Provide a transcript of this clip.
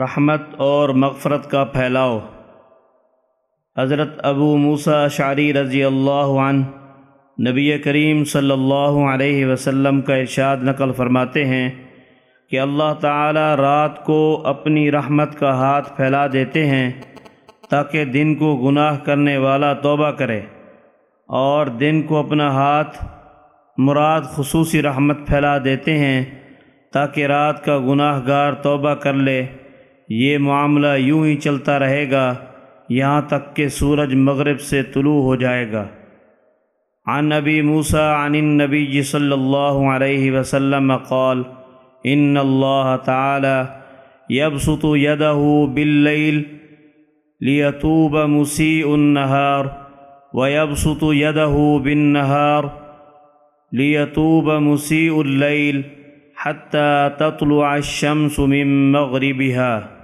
رحمت اور مغفرت کا پھیلاؤ۔ حضرت ابو موسیٰ شعری رضی اللہ عنہ نبی کریم صلی اللہ علیہ وسلم کا ارشاد نقل فرماتے ہیں کہ اللہ تعالی رات کو اپنی رحمت کا ہاتھ پھیلا دیتے ہیں تاکہ دن کو گناہ کرنے والا توبہ کرے اور دن کو اپنا ہاتھ مراد خصوصی رحمت پھیلا دیتے ہیں تاکہ رات کا گناہ گار توبہ کر لے۔ یہ معاملہ یوں ہی چلتا رہے گا، یہاں تک کہ سورج مغرب سے طلوع ہو جائے گا۔ عن نبی موسیٰ عن النبی صلی اللہ علیہ وسلم قال، ان اللہ تعالی یبسط یدہ باللیل لیتوب مسیء النہار ویبسط یدہ بالنہار لیتوب مسیء اللیل حتى تطلع الشمس من مغربها.